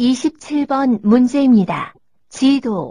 27번 문제입니다. 지도